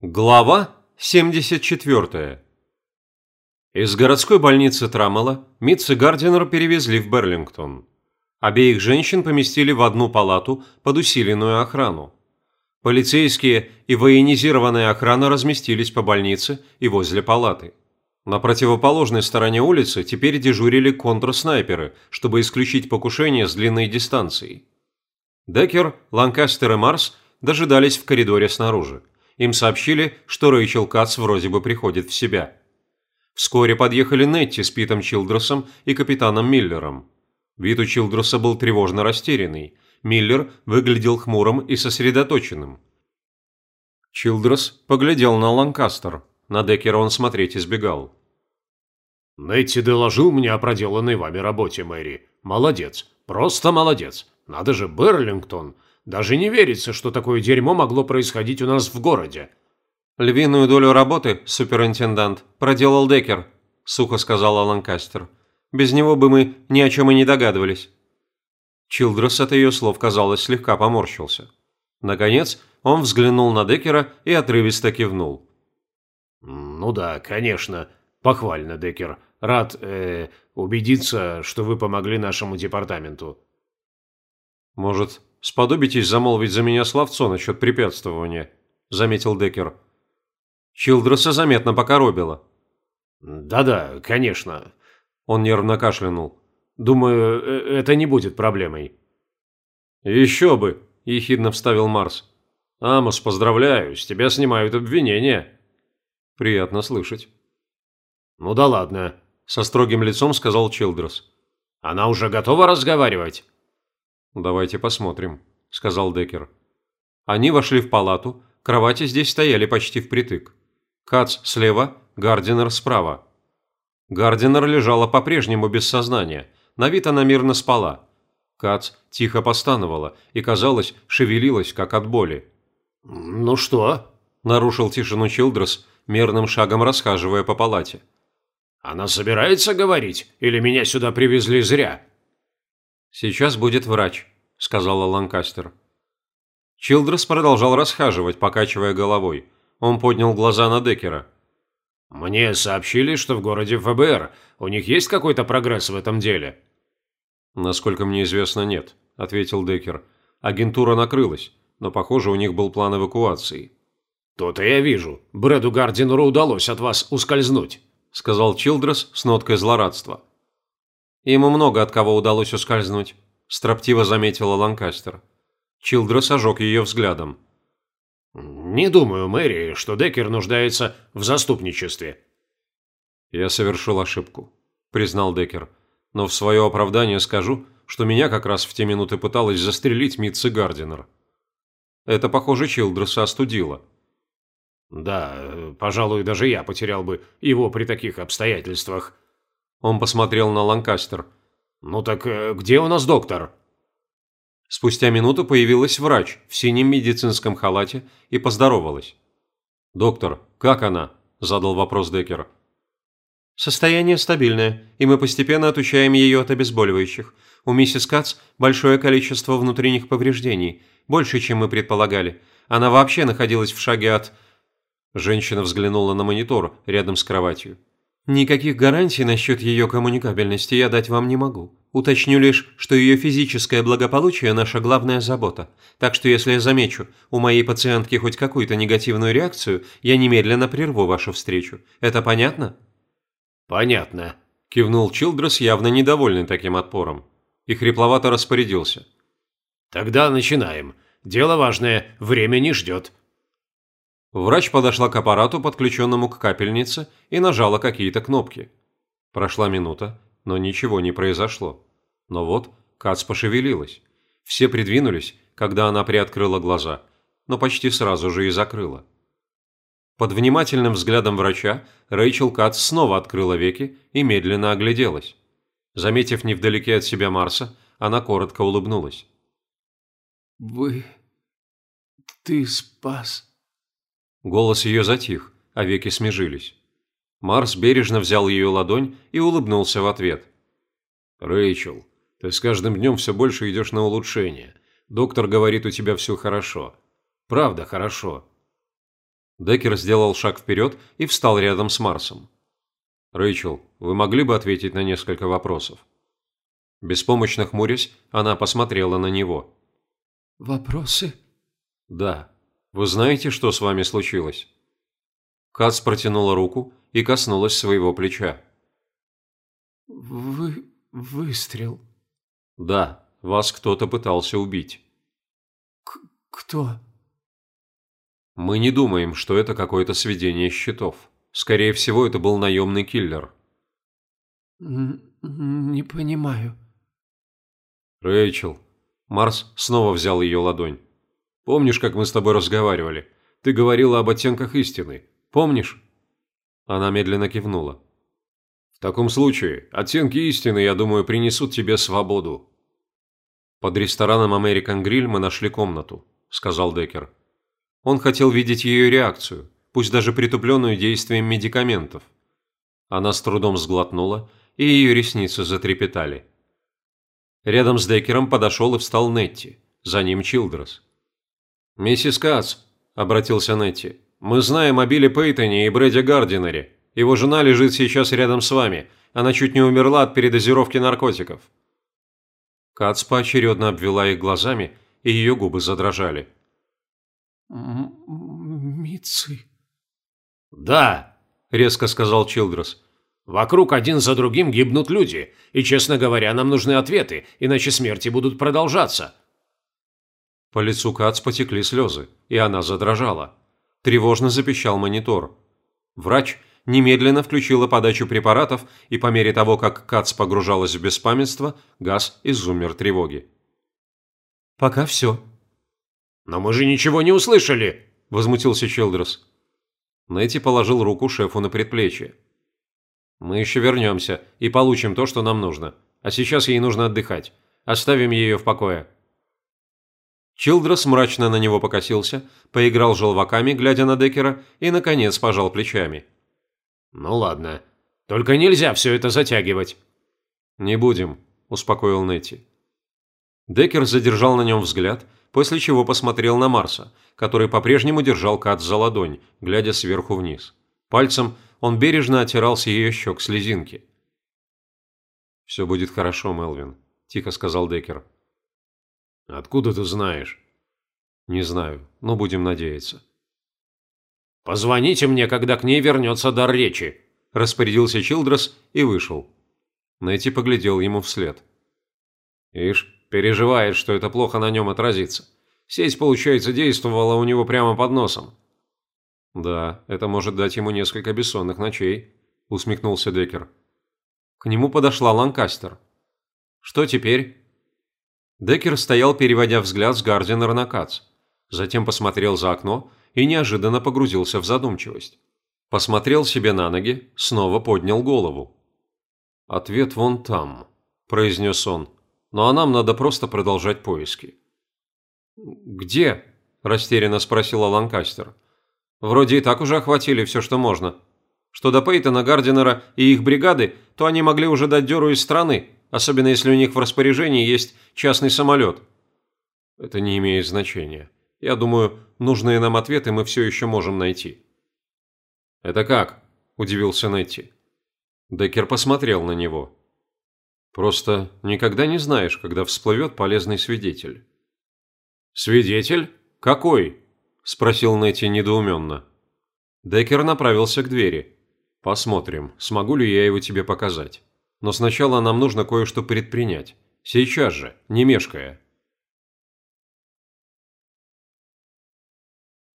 Глава 74. Из городской больницы Трамела Митц и Гардинер перевезли в Берлингтон. Обеих женщин поместили в одну палату под усиленную охрану. Полицейские и военизированная охрана разместились по больнице и возле палаты. На противоположной стороне улицы теперь дежурили контрснайперы, чтобы исключить покушение с длинной дистанцией. Деккер, Ланкастер и Марс дожидались в коридоре снаружи. Им сообщили, что Рэйчел Кац вроде бы приходит в себя. Вскоре подъехали Нетти с Питом Чилдросом и капитаном Миллером. Вид у Чилдроса был тревожно растерянный. Миллер выглядел хмурым и сосредоточенным. Чилдрос поглядел на Ланкастер. На Деккера он смотреть избегал. «Нетти доложил мне о проделанной вами работе, Мэри. Молодец. Просто молодец. Надо же, Берлингтон. Даже не верится, что такое дерьмо могло происходить у нас в городе. Львиную долю работы, суперинтендант, проделал Деккер, сухо сказала Ланкастер. Без него бы мы ни о чем и не догадывались. Чилдрес от ее слов, казалось, слегка поморщился. Наконец, он взглянул на Деккера и отрывисто кивнул. «Ну да, конечно. Похвально, Деккер. Рад, э, убедиться, что вы помогли нашему департаменту». «Может, сподобитесь замолвить за меня словцо насчет препятствования», – заметил Деккер. Чилдреса заметно покоробило. «Да-да, конечно». Он нервно кашлянул. «Думаю, э, это не будет проблемой». «Еще бы», – ехидно вставил Марс. «Амос, поздравляю, с тебя снимают обвинения». «Приятно слышать». «Ну да ладно», – со строгим лицом сказал Чилдрес. «Она уже готова разговаривать?» «Давайте посмотрим», – сказал Деккер. Они вошли в палату, кровати здесь стояли почти впритык. Кац слева, Гардинер справа. Гардинер лежала по-прежнему без сознания, на вид она мирно спала. Кац тихо постановала и, казалось, шевелилась, как от боли. «Ну что?» – нарушил тишину Чилдрес, мерным шагом расхаживая по палате. «Она собирается говорить? Или меня сюда привезли зря?» «Сейчас будет врач», – сказала Ланкастер. Чилдрес продолжал расхаживать, покачивая головой. Он поднял глаза на Деккера. «Мне сообщили, что в городе ФБР. У них есть какой-то прогресс в этом деле?» «Насколько мне известно, нет», – ответил Деккер. «Агентура накрылась, но, похоже, у них был план эвакуации». «То-то я вижу. Брэду Гардинеру удалось от вас ускользнуть», – сказал Чилдрес с ноткой злорадства. Ему много от кого удалось ускользнуть, строптиво заметила Ланкастер. Чилдрес ожег ее взглядом. «Не думаю, Мэри, что Деккер нуждается в заступничестве». «Я совершил ошибку», – признал Деккер. «Но в свое оправдание скажу, что меня как раз в те минуты пыталась застрелить Митси Гардинер». Это, похоже, Чилдреса остудило. «Да, пожалуй, даже я потерял бы его при таких обстоятельствах», он посмотрел на Ланкастер. «Ну так э, где у нас доктор?» Спустя минуту появилась врач в синем медицинском халате и поздоровалась. «Доктор, как она?» – задал вопрос Деккер. «Состояние стабильное, и мы постепенно отучаем ее от обезболивающих. У миссис Кац большое количество внутренних повреждений, больше, чем мы предполагали. Она вообще находилась в шаге от...» Женщина взглянула на монитор рядом с кроватью. Никаких гарантий насчет ее коммуникабельности я дать вам не могу. Уточню лишь, что ее физическое благополучие – наша главная забота. Так что если я замечу у моей пациентки хоть какую-то негативную реакцию, я немедленно прерву вашу встречу. Это понятно? Понятно, кивнул Чилдрес, явно недовольный таким отпором. И хрипловато распорядился. Тогда начинаем. Дело важное, время не ждет. Врач подошла к аппарату, подключенному к капельнице, и нажала какие-то кнопки. Прошла минута, но ничего не произошло. Но вот Кац пошевелилась. Все придвинулись, когда она приоткрыла глаза, но почти сразу же и закрыла. Под внимательным взглядом врача Рэйчел Кац снова открыла веки и медленно огляделась. Заметив невдалеке от себя Марса, она коротко улыбнулась. «Вы... ты спас...» Голос ее затих, а веки смежились. Марс бережно взял ее ладонь и улыбнулся в ответ. «Рэйчел, ты с каждым днем все больше идешь на улучшение. Доктор говорит, у тебя все хорошо. Правда хорошо». Деккер сделал шаг вперед и встал рядом с Марсом. «Рэйчел, вы могли бы ответить на несколько вопросов?» Беспомощно хмурясь, она посмотрела на него. «Вопросы?» «Да. Вы знаете, что с вами случилось?» Кац протянула руку и коснулась своего плеча. «Вы... выстрел?» «Да, вас кто-то пытался убить». К «Кто?» «Мы не думаем, что это какое-то сведение счетов. Скорее всего, это был наемный киллер». «Не понимаю». «Рэйчел». Марс снова взял ее ладонь. «Помнишь, как мы с тобой разговаривали? Ты говорила об оттенках истины. Помнишь?» Она медленно кивнула. «В таком случае, оттенки истины, я думаю, принесут тебе свободу». «Под рестораном American Grill мы нашли комнату», – сказал Деккер. Он хотел видеть ее реакцию, пусть даже притупленную действием медикаментов. Она с трудом сглотнула, и ее ресницы затрепетали. Рядом с Деккером подошел и встал Нетти, за ним Чилдрес. «Миссис Кац», – обратился Нетти, – «мы знаем о Билли Пейтоне и Брэде Гардинере. Его жена лежит сейчас рядом с вами. Она чуть не умерла от передозировки наркотиков». Кац поочередно обвела их глазами, и ее губы задрожали. «Митцы?» «Да», – резко сказал Чилдрес. «Вокруг один за другим гибнут люди, и, честно говоря, нам нужны ответы, иначе смерти будут продолжаться». По лицу Кац потекли слезы, и она задрожала. Тревожно запищал монитор. Врач немедленно включила подачу препаратов, и по мере того, как Кац погружалась в беспамятство, газ изумер тревоги. «Пока все». «Но мы же ничего не услышали!» – возмутился Чилдрес. Нэти положил руку шефу на предплечье. «Мы еще вернемся и получим то, что нам нужно. А сейчас ей нужно отдыхать. Оставим ее в покое». Чилдрес мрачно на него покосился, поиграл желваками, глядя на Деккера, и, наконец, пожал плечами. «Ну ладно. Только нельзя все это затягивать». «Не будем», – успокоил Нетти. Деккер задержал на нем взгляд, после чего посмотрел на Марса, который по-прежнему держал Кат за ладонь, глядя сверху вниз. Пальцем он бережно оттирал с ее щек слезинки. «Все будет хорошо, Мелвин», – тихо сказал Деккер. «Откуда ты знаешь?» «Не знаю, но будем надеяться». «Позвоните мне, когда к ней вернется дар речи», – распорядился Чилдрес и вышел. Найти поглядел ему вслед. «Ишь, переживает, что это плохо на нем отразится. Сеть, получается, действовала у него прямо под носом». «Да, это может дать ему несколько бессонных ночей», – усмехнулся Деккер. К нему подошла Ланкастер. «Что теперь?» Деккер стоял, переводя взгляд с Гардинера на Кац. Затем посмотрел за окно и неожиданно погрузился в задумчивость. Посмотрел себе на ноги, снова поднял голову. «Ответ вон там», – произнес он. «Ну а нам надо просто продолжать поиски». «Где?» – растерянно спросила Ланкастер. «Вроде и так уже охватили все, что можно. Что до Пейтона, Гардинера и их бригады, то они могли уже дать дёру из страны, особенно если у них в распоряжении есть частный самолет». «Это не имеет значения. Я думаю, нужные нам ответы мы все еще можем найти». «Это как?» – удивился Нетти. Деккер посмотрел на него. «Просто никогда не знаешь, когда всплывет полезный свидетель». «Свидетель? Какой?» – спросил Нетти недоуменно. Деккер направился к двери. «Посмотрим, смогу ли я его тебе показать. Но сначала нам нужно кое-что предпринять. Сейчас же, не мешкая».